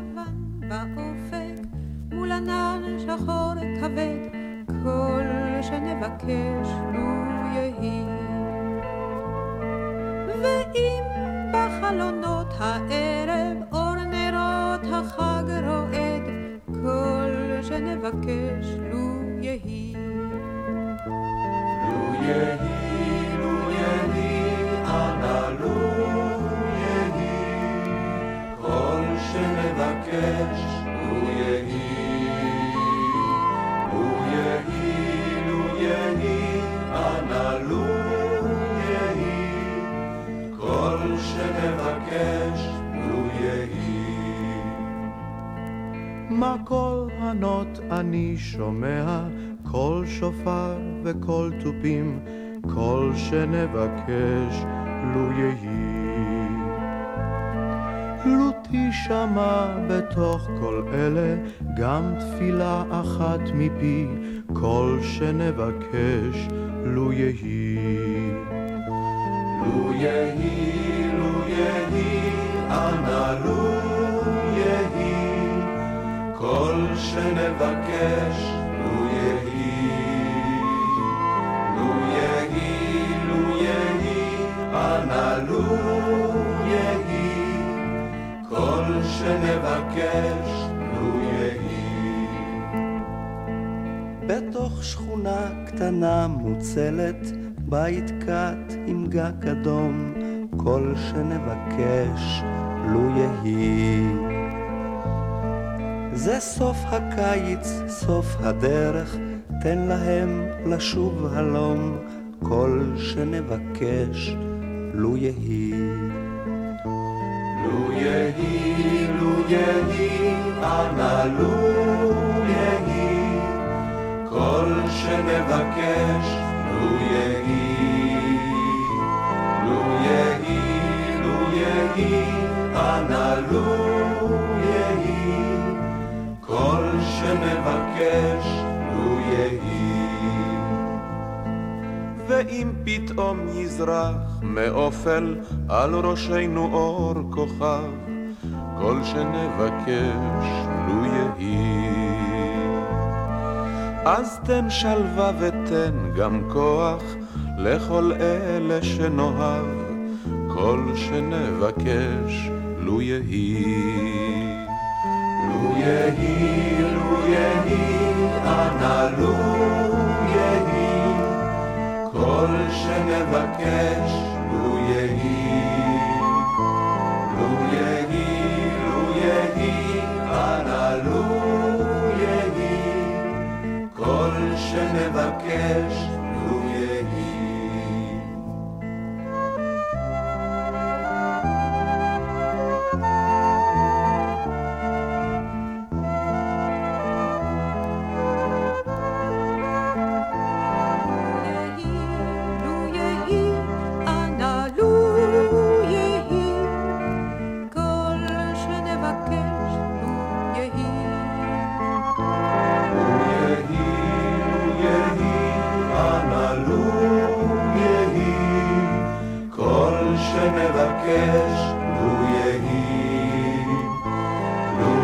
קטן באופק, מול ענן שחור כבד, כל שנבקש לו יהי. ואם בחלונות הערב אור נרות החג רועד, כל שנבקש לו יהי. שנבקש לו יהי. לו יהי, לו יהי, אנא לו יהי, כל שנבקש לו יהי. מה קול ענות אני שומע, קול שופר וקול תופים, כל שנבקש לו יהי. לו תשמע בתוך כל אלה גם תפילה אחת מפי, קול שנבקש לו יהי. לו יהי, לו יהי, אנא לו יהי, כל שנבקש כל שנבקש לו יהי. בתוך שכונה קטנה מוצלת, בית קט עם גג אדום, כל שנבקש לו יהי. זה סוף הקיץ, סוף הדרך, תן להם לשוב הלום, כל שנבקש לו יהי. יהי, לו יהי, כל שנבקש לו יהי. לו יהי, לו יהי, לו יהי, כל שנבקש לו יהי. ואם פתאום יזרח מאופל על ראשנו אור כוכב, כל שנבקש לו יהי. אז תן שלווה ותן גם כוח לכל אלה שנאהב, כל שנבקש לו יהי. לו יהי, לו יהי, אנא לו יהי, כל שנבקש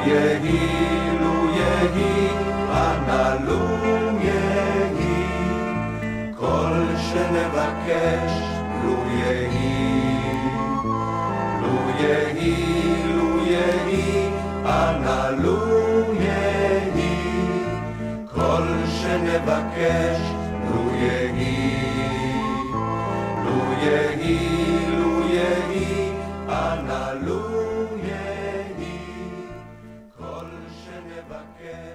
לו יהי, לו יהי, אנא לו יהי, כל שנבקש לו יהי. לו יהי, לו יהי, אנא לו יהי, כל שנבקש לו